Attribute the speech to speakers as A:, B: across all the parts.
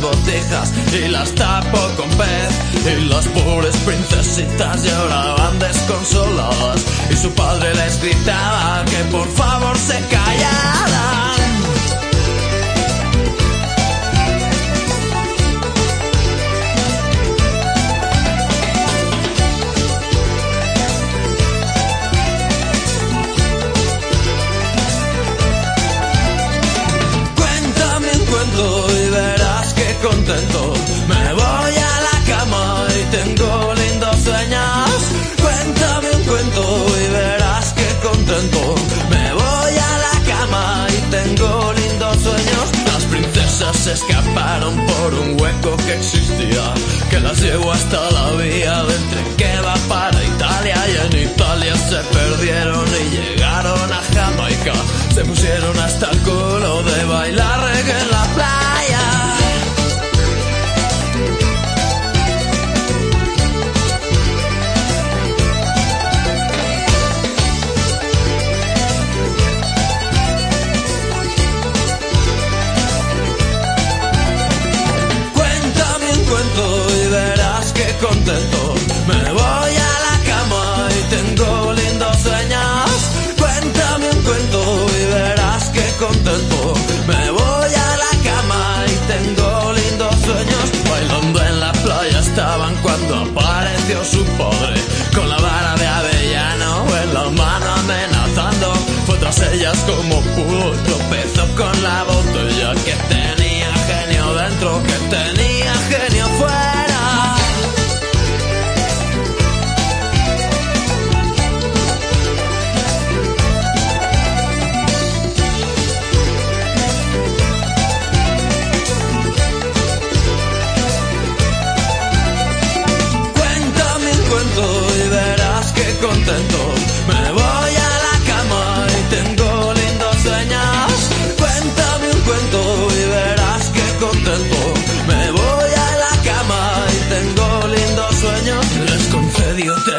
A: botijas y las tapó con pez. Y las pobres princesitas lloraban desconsoladas y su padre les gritaba que por favor se Que las llevó hasta la vía Me voy a la cama y tengo lindos sueños. Cuéntame un cuento y verás que contento. Me voy a la cama y tengo lindos sueños. Bailando en la playa estaban cuando apareció su padre. Con la vara de avellano en la mano amenazando. Fue tras ellas como pudo. Tropezó con la botella que tenía genio dentro, que tenía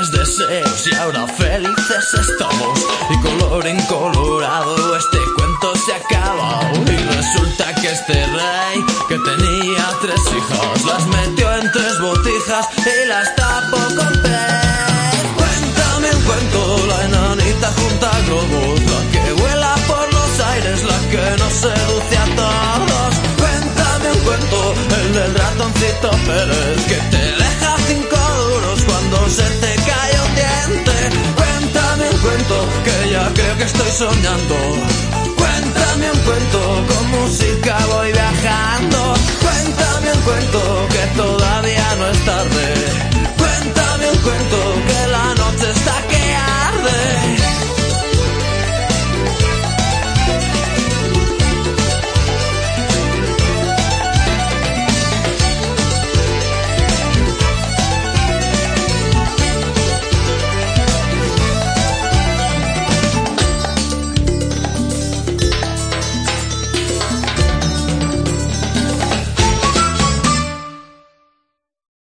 A: deseos y ahora felices estamos. Y color incolorado este cuento se acaba. Y resulta que este rey que tenía tres hijas las metió en tres botijas y las tapó con pez. Cuéntame un cuento, la enanita junta globos, la que vuela por los aires, la que nos seduce a todos. Cuéntame un cuento, el del ratoncito Pérez, creo que estoy soñando. Cuéntame un cuento, con música voy viajando. Cuéntame un cuento.